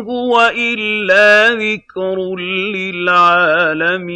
هُوَ إِلَّا ذِكْرٌ لِّلْعَالَمِينَ